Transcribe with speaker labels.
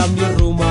Speaker 1: cambió el